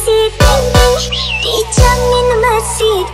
masih tinggi Dijamin masih